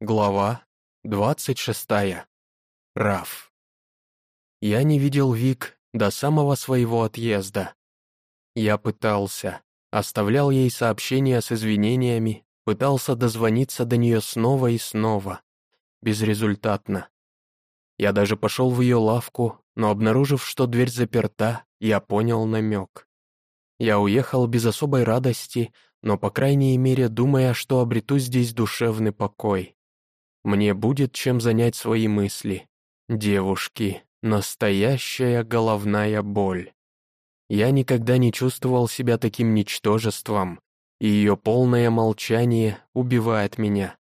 Глава 26. Раф. Я не видел Вик до самого своего отъезда. Я пытался, оставлял ей сообщения с извинениями, пытался дозвониться до нее снова и снова. Безрезультатно. Я даже пошел в ее лавку, но обнаружив, что дверь заперта, я понял намек. Я уехал без особой радости, но, по крайней мере, думая, что обрету здесь душевный покой. Мне будет чем занять свои мысли. Девушки, настоящая головная боль. Я никогда не чувствовал себя таким ничтожеством, и ее полное молчание убивает меня.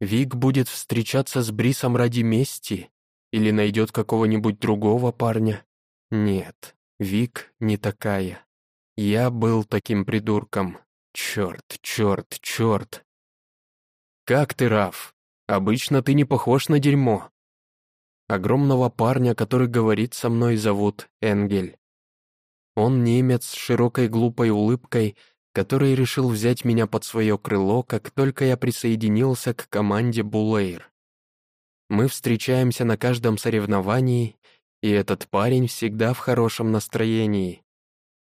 Вик будет встречаться с Брисом ради мести или найдет какого-нибудь другого парня? Нет, Вик не такая. Я был таким придурком. Черт, черт, черт. «Как ты, Раф?» Обычно ты не похож на дерьмо. Огромного парня, который говорит со мной, зовут Энгель. Он немец с широкой глупой улыбкой, который решил взять меня под свое крыло, как только я присоединился к команде Булейр. Мы встречаемся на каждом соревновании, и этот парень всегда в хорошем настроении.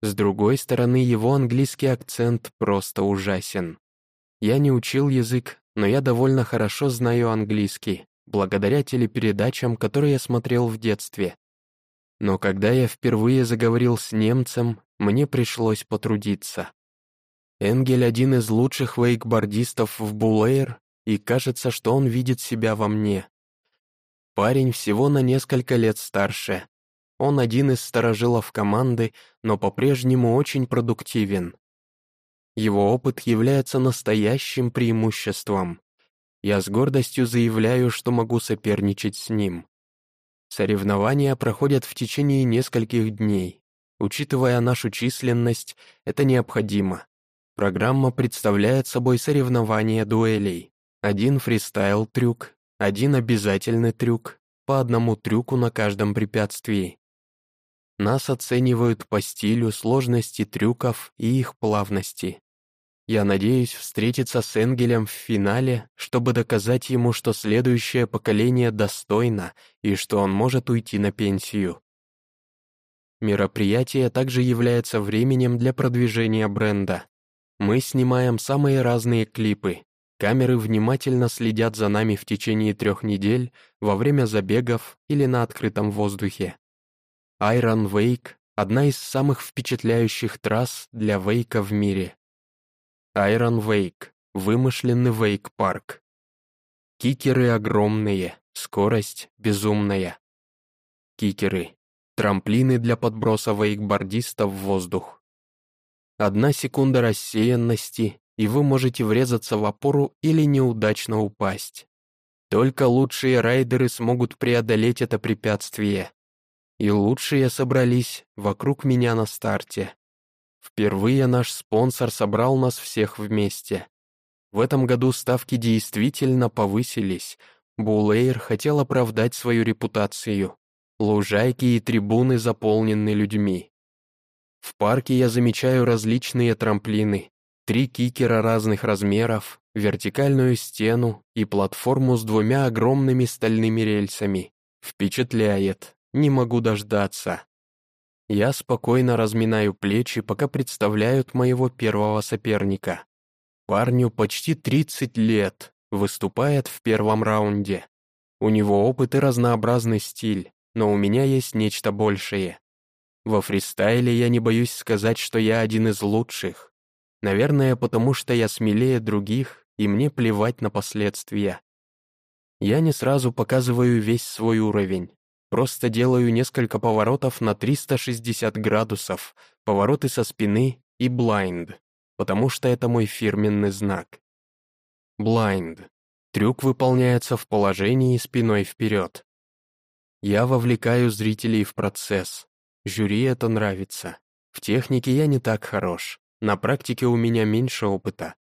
С другой стороны, его английский акцент просто ужасен. Я не учил язык, но я довольно хорошо знаю английский, благодаря телепередачам, которые я смотрел в детстве. Но когда я впервые заговорил с немцем, мне пришлось потрудиться. Энгель один из лучших вейкбордистов в Булейр, и кажется, что он видит себя во мне. Парень всего на несколько лет старше. Он один из сторожилов команды, но по-прежнему очень продуктивен. Его опыт является настоящим преимуществом. Я с гордостью заявляю, что могу соперничать с ним. Соревнования проходят в течение нескольких дней. Учитывая нашу численность, это необходимо. Программа представляет собой соревнования дуэлей. Один фристайл-трюк, один обязательный трюк, по одному трюку на каждом препятствии. Нас оценивают по стилю, сложности трюков и их плавности. Я надеюсь встретиться с Энгелем в финале, чтобы доказать ему, что следующее поколение достойно и что он может уйти на пенсию. Мероприятие также является временем для продвижения бренда. Мы снимаем самые разные клипы. Камеры внимательно следят за нами в течение трех недель во время забегов или на открытом воздухе. Iron Wake — одна из самых впечатляющих трасс для вейка в мире. Iron Wake — вымышленный вейк-парк. Кикеры огромные, скорость безумная. Кикеры — трамплины для подброса вейкбордиста в воздух. Одна секунда рассеянности, и вы можете врезаться в опору или неудачно упасть. Только лучшие райдеры смогут преодолеть это препятствие и лучшие собрались вокруг меня на старте. Впервые наш спонсор собрал нас всех вместе. В этом году ставки действительно повысились. Булейр хотел оправдать свою репутацию. Лужайки и трибуны заполнены людьми. В парке я замечаю различные трамплины, три кикера разных размеров, вертикальную стену и платформу с двумя огромными стальными рельсами. Впечатляет. Не могу дождаться. Я спокойно разминаю плечи, пока представляют моего первого соперника. Парню почти 30 лет, выступает в первом раунде. У него опыт и разнообразный стиль, но у меня есть нечто большее. Во фристайле я не боюсь сказать, что я один из лучших. Наверное, потому что я смелее других, и мне плевать на последствия. Я не сразу показываю весь свой уровень, Просто делаю несколько поворотов на 360 градусов, повороты со спины и блайнд, потому что это мой фирменный знак. Блайнд. Трюк выполняется в положении спиной вперед. Я вовлекаю зрителей в процесс. Жюри это нравится. В технике я не так хорош. На практике у меня меньше опыта.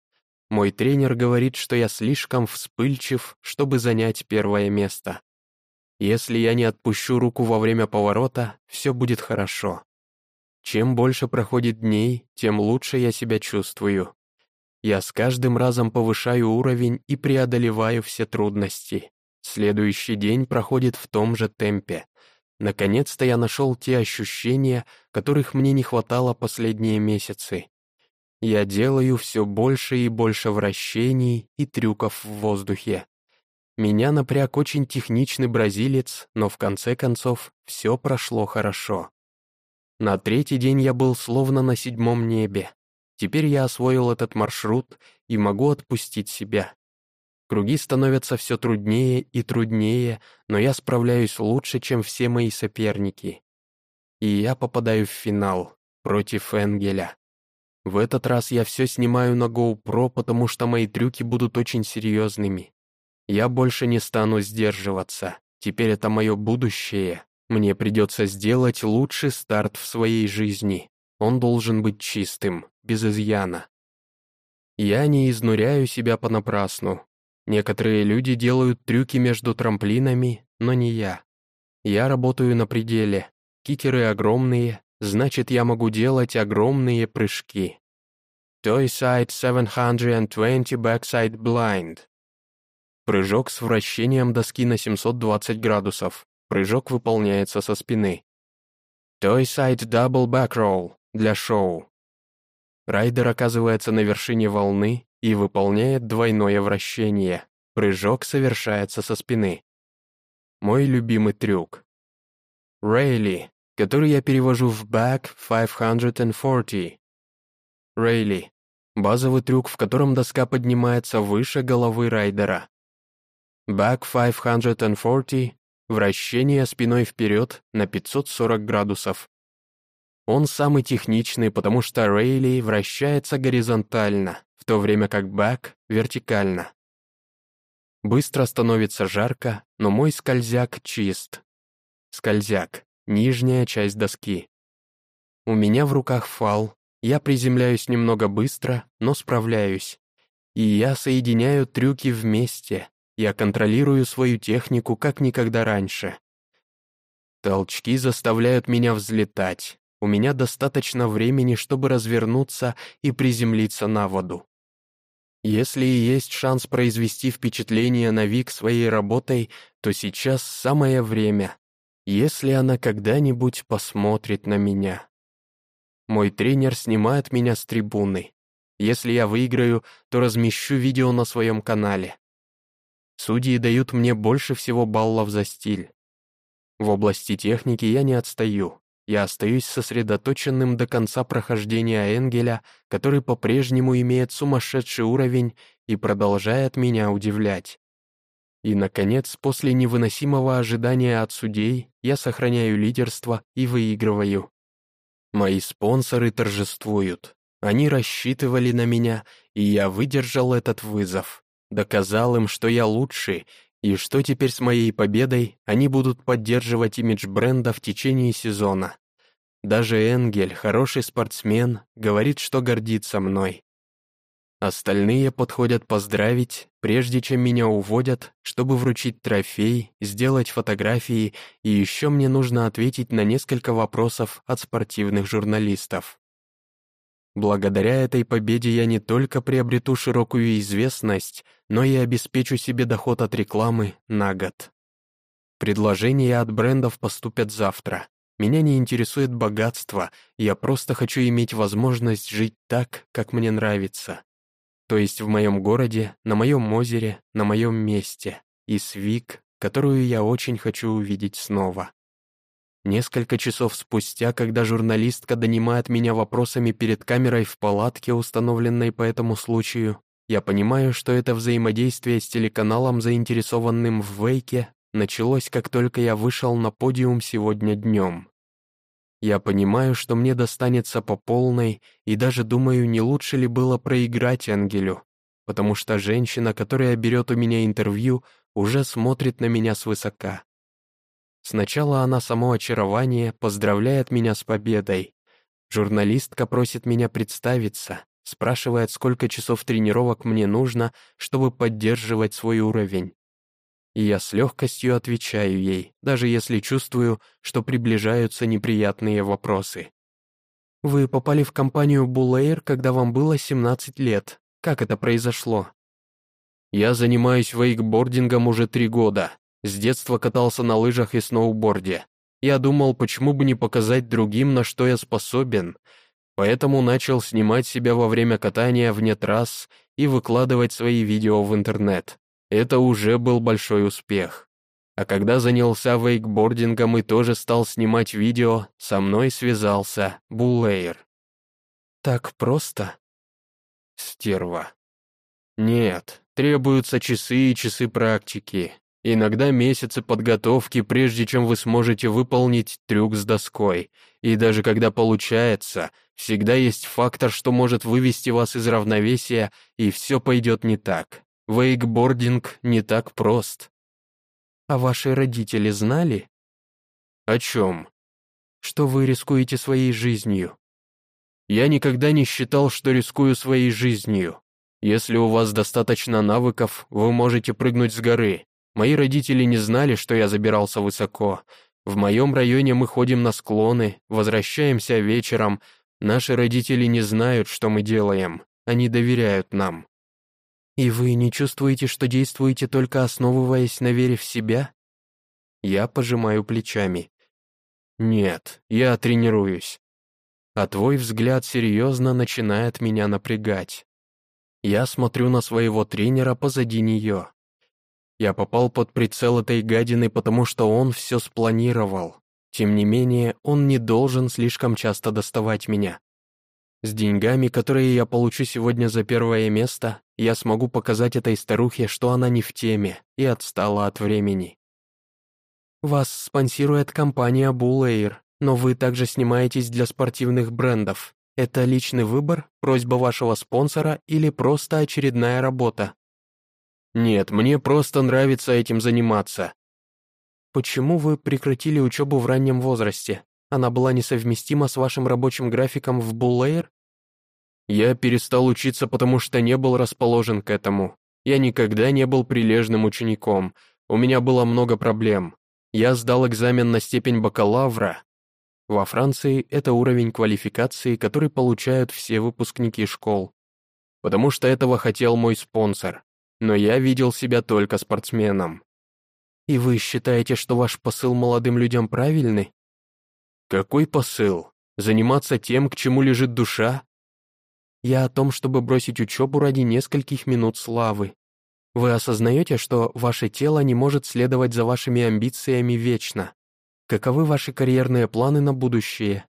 Мой тренер говорит, что я слишком вспыльчив, чтобы занять первое место. Если я не отпущу руку во время поворота, все будет хорошо. Чем больше проходит дней, тем лучше я себя чувствую. Я с каждым разом повышаю уровень и преодолеваю все трудности. Следующий день проходит в том же темпе. Наконец-то я нашел те ощущения, которых мне не хватало последние месяцы. Я делаю все больше и больше вращений и трюков в воздухе. Меня напряг очень техничный бразилец, но в конце концов все прошло хорошо. На третий день я был словно на седьмом небе. Теперь я освоил этот маршрут и могу отпустить себя. Круги становятся все труднее и труднее, но я справляюсь лучше, чем все мои соперники. И я попадаю в финал против Энгеля. В этот раз я все снимаю на GoPro, потому что мои трюки будут очень серьезными. Я больше не стану сдерживаться. Теперь это мое будущее. Мне придется сделать лучший старт в своей жизни. Он должен быть чистым, без изъяна. Я не изнуряю себя понапрасну. Некоторые люди делают трюки между трамплинами, но не я. Я работаю на пределе. Кикеры огромные, значит, я могу делать огромные прыжки. Toy Side 720 Backside Blind. Прыжок с вращением доски на 720 градусов. Прыжок выполняется со спины. Toy Side Double Back Roll для шоу. Райдер оказывается на вершине волны и выполняет двойное вращение. Прыжок совершается со спины. Мой любимый трюк. Рейли, который я перевожу в Back 540. Рейли. Базовый трюк, в котором доска поднимается выше головы райдера. Back 540, вращение спиной вперед на 540 градусов. Он самый техничный, потому что рейли вращается горизонтально, в то время как back — вертикально. Быстро становится жарко, но мой скользяк чист. Скользяк — нижняя часть доски. У меня в руках фал, я приземляюсь немного быстро, но справляюсь. И я соединяю трюки вместе, я контролирую свою технику как никогда раньше. Толчки заставляют меня взлетать. У меня достаточно времени, чтобы развернуться и приземлиться на воду. Если и есть шанс произвести впечатление на Вик своей работой, то сейчас самое время, если она когда-нибудь посмотрит на меня. Мой тренер снимает меня с трибуны. Если я выиграю, то размещу видео на своем канале. Судьи дают мне больше всего баллов за стиль. В области техники я не отстаю. Я остаюсь сосредоточенным до конца прохождения Энгеля, который по-прежнему имеет сумасшедший уровень и продолжает меня удивлять. И, наконец, после невыносимого ожидания от судей, я сохраняю лидерство и выигрываю. Мои спонсоры торжествуют. Они рассчитывали на меня, и я выдержал этот вызов доказал им, что я лучший, и что теперь с моей победой они будут поддерживать имидж бренда в течение сезона. Даже Энгель, хороший спортсмен, говорит, что гордится мной. Остальные подходят поздравить, прежде чем меня уводят, чтобы вручить трофей, сделать фотографии, и еще мне нужно ответить на несколько вопросов от спортивных журналистов. Благодаря этой победе я не только приобрету широкую известность, но и обеспечу себе доход от рекламы на год. Предложения от брендов поступят завтра. Меня не интересует богатство, я просто хочу иметь возможность жить так, как мне нравится. То есть в моем городе, на моем озере, на моем месте. И с Вик, которую я очень хочу увидеть снова. Несколько часов спустя, когда журналистка донимает меня вопросами перед камерой в палатке, установленной по этому случаю, я понимаю, что это взаимодействие с телеканалом, заинтересованным в Вейке, началось, как только я вышел на подиум сегодня днем. Я понимаю, что мне достанется по полной, и даже думаю, не лучше ли было проиграть Ангелю, потому что женщина, которая берет у меня интервью, уже смотрит на меня свысока. Сначала она само очарование поздравляет меня с победой. Журналистка просит меня представиться, спрашивает, сколько часов тренировок мне нужно, чтобы поддерживать свой уровень. И я с легкостью отвечаю ей, даже если чувствую, что приближаются неприятные вопросы. Вы попали в компанию Булэйр, когда вам было 17 лет. Как это произошло? Я занимаюсь вейкбордингом уже три года. С детства катался на лыжах и сноуборде. Я думал, почему бы не показать другим, на что я способен. Поэтому начал снимать себя во время катания вне трасс и выкладывать свои видео в интернет. Это уже был большой успех. А когда занялся вейкбордингом и тоже стал снимать видео, со мной связался Буллейр. Так просто? Стерва. Нет, требуются часы и часы практики. Иногда месяцы подготовки, прежде чем вы сможете выполнить трюк с доской. И даже когда получается, всегда есть фактор, что может вывести вас из равновесия, и все пойдет не так. Вейкбординг не так прост. А ваши родители знали? О чем? Что вы рискуете своей жизнью. Я никогда не считал, что рискую своей жизнью. Если у вас достаточно навыков, вы можете прыгнуть с горы. Мои родители не знали, что я забирался высоко. В моем районе мы ходим на склоны, возвращаемся вечером. Наши родители не знают, что мы делаем. Они доверяют нам. И вы не чувствуете, что действуете только основываясь на вере в себя? Я пожимаю плечами. Нет, я тренируюсь. А твой взгляд серьезно начинает меня напрягать. Я смотрю на своего тренера позади нее. Я попал под прицел этой гадины, потому что он все спланировал. Тем не менее, он не должен слишком часто доставать меня. С деньгами, которые я получу сегодня за первое место, я смогу показать этой старухе, что она не в теме и отстала от времени. Вас спонсирует компания Bull но вы также снимаетесь для спортивных брендов. Это личный выбор, просьба вашего спонсора или просто очередная работа? Нет, мне просто нравится этим заниматься. Почему вы прекратили учебу в раннем возрасте? Она была несовместима с вашим рабочим графиком в Буллейр? Я перестал учиться, потому что не был расположен к этому. Я никогда не был прилежным учеником. У меня было много проблем. Я сдал экзамен на степень бакалавра. Во Франции это уровень квалификации, который получают все выпускники школ. Потому что этого хотел мой спонсор. Но я видел себя только спортсменом. И вы считаете, что ваш посыл молодым людям правильный? Какой посыл? Заниматься тем, к чему лежит душа? Я о том, чтобы бросить учебу ради нескольких минут славы. Вы осознаете, что ваше тело не может следовать за вашими амбициями вечно? Каковы ваши карьерные планы на будущее?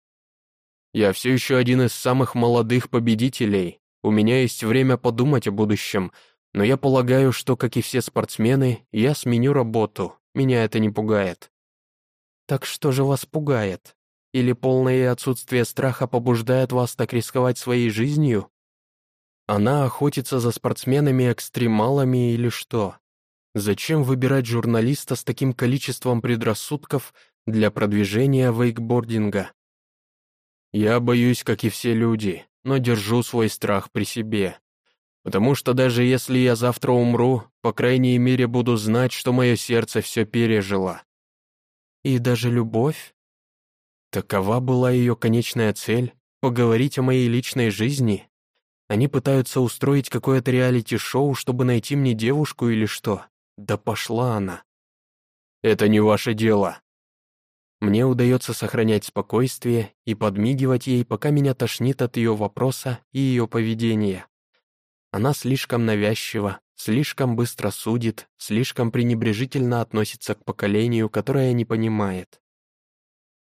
Я все еще один из самых молодых победителей. У меня есть время подумать о будущем, но я полагаю, что, как и все спортсмены, я сменю работу. Меня это не пугает. Так что же вас пугает? Или полное отсутствие страха побуждает вас так рисковать своей жизнью? Она охотится за спортсменами-экстремалами или что? Зачем выбирать журналиста с таким количеством предрассудков для продвижения вейкбординга? Я боюсь, как и все люди, но держу свой страх при себе. Потому что даже если я завтра умру, по крайней мере буду знать, что мое сердце все пережило. И даже любовь? Такова была ее конечная цель — поговорить о моей личной жизни. Они пытаются устроить какое-то реалити-шоу, чтобы найти мне девушку или что? Да пошла она. Это не ваше дело. Мне удается сохранять спокойствие и подмигивать ей, пока меня тошнит от ее вопроса и ее поведения. Она слишком навязчива, слишком быстро судит, слишком пренебрежительно относится к поколению, которое не понимает.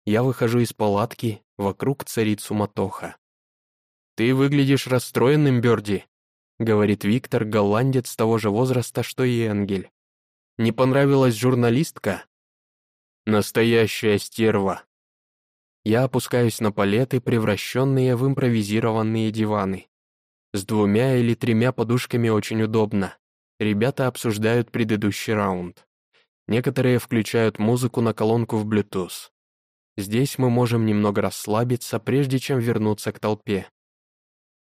Я выхожу из палатки, вокруг царит суматоха. «Ты выглядишь расстроенным, Бёрди», — говорит Виктор, голландец того же возраста, что и Энгель. «Не понравилась журналистка?» «Настоящая стерва». Я опускаюсь на палеты, превращенные в импровизированные диваны. С двумя или тремя подушками очень удобно. Ребята обсуждают предыдущий раунд. Некоторые включают музыку на колонку в Bluetooth. Здесь мы можем немного расслабиться, прежде чем вернуться к толпе.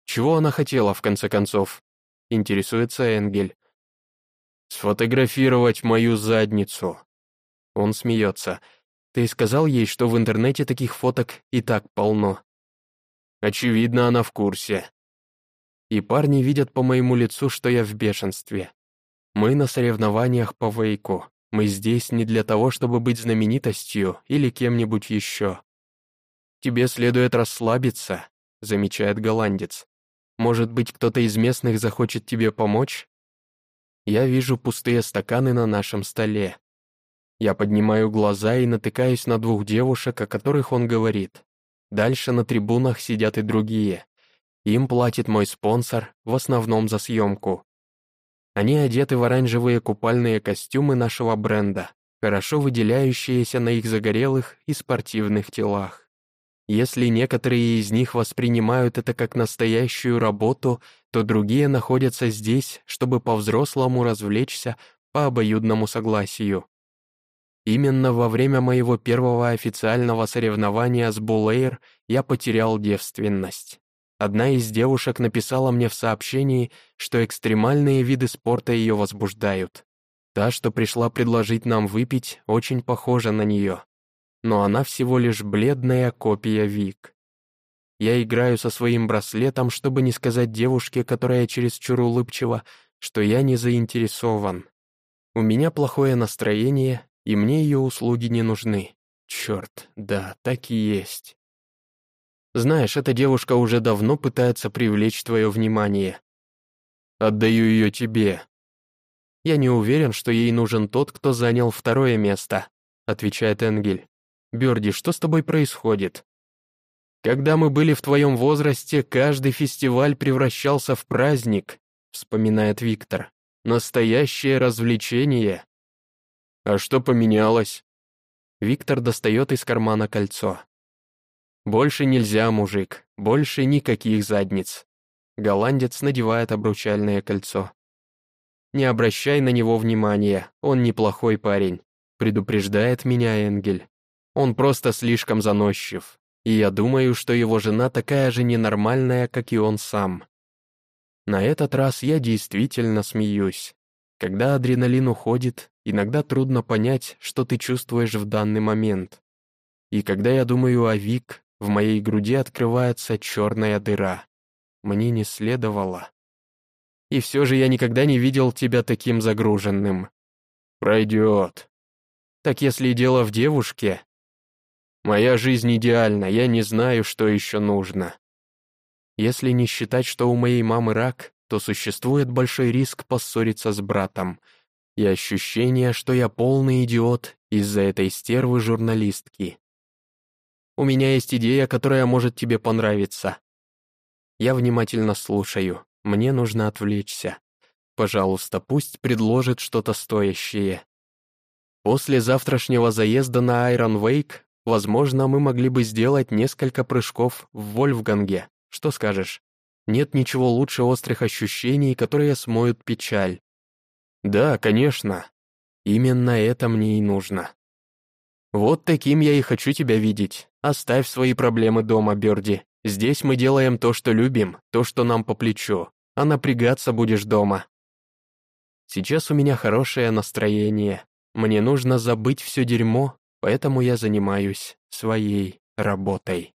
Чего она хотела, в конце концов? Интересуется Энгель. Сфотографировать мою задницу. Он смеется. Ты сказал ей, что в интернете таких фоток и так полно. Очевидно, она в курсе. И парни видят по моему лицу, что я в бешенстве. Мы на соревнованиях по вейку. Мы здесь не для того, чтобы быть знаменитостью или кем-нибудь еще. «Тебе следует расслабиться», — замечает голландец. «Может быть, кто-то из местных захочет тебе помочь?» Я вижу пустые стаканы на нашем столе. Я поднимаю глаза и натыкаюсь на двух девушек, о которых он говорит. Дальше на трибунах сидят и другие. Им платит мой спонсор, в основном за съемку. Они одеты в оранжевые купальные костюмы нашего бренда, хорошо выделяющиеся на их загорелых и спортивных телах. Если некоторые из них воспринимают это как настоящую работу, то другие находятся здесь, чтобы по-взрослому развлечься по обоюдному согласию. Именно во время моего первого официального соревнования с Булэйр я потерял девственность. Одна из девушек написала мне в сообщении, что экстремальные виды спорта ее возбуждают. Та, что пришла предложить нам выпить, очень похожа на нее. Но она всего лишь бледная копия Вик. Я играю со своим браслетом, чтобы не сказать девушке, которая чересчур улыбчива, что я не заинтересован. У меня плохое настроение, и мне ее услуги не нужны. Черт, да, так и есть. Знаешь, эта девушка уже давно пытается привлечь твое внимание. Отдаю ее тебе. Я не уверен, что ей нужен тот, кто занял второе место, отвечает Энгель. Берди, что с тобой происходит? Когда мы были в твоем возрасте, каждый фестиваль превращался в праздник, вспоминает Виктор. Настоящее развлечение. А что поменялось? Виктор достает из кармана кольцо. «Больше нельзя, мужик, больше никаких задниц». Голландец надевает обручальное кольцо. «Не обращай на него внимания, он неплохой парень», предупреждает меня Энгель. «Он просто слишком заносчив, и я думаю, что его жена такая же ненормальная, как и он сам». На этот раз я действительно смеюсь. Когда адреналин уходит, иногда трудно понять, что ты чувствуешь в данный момент. И когда я думаю о Вик, в моей груди открывается черная дыра. Мне не следовало. И все же я никогда не видел тебя таким загруженным. Пройдет. Так если дело в девушке... Моя жизнь идеальна, я не знаю, что еще нужно. Если не считать, что у моей мамы рак, то существует большой риск поссориться с братом. И ощущение, что я полный идиот из-за этой стервы-журналистки. У меня есть идея, которая может тебе понравиться». Я внимательно слушаю. Мне нужно отвлечься. Пожалуйста, пусть предложит что-то стоящее. После завтрашнего заезда на Айрон Вейк, возможно, мы могли бы сделать несколько прыжков в Вольфганге. Что скажешь? Нет ничего лучше острых ощущений, которые смоют печаль. Да, конечно. Именно это мне и нужно. Вот таким я и хочу тебя видеть. Оставь свои проблемы дома, Бёрди. Здесь мы делаем то, что любим, то, что нам по плечу. А напрягаться будешь дома. Сейчас у меня хорошее настроение. Мне нужно забыть все дерьмо, поэтому я занимаюсь своей работой.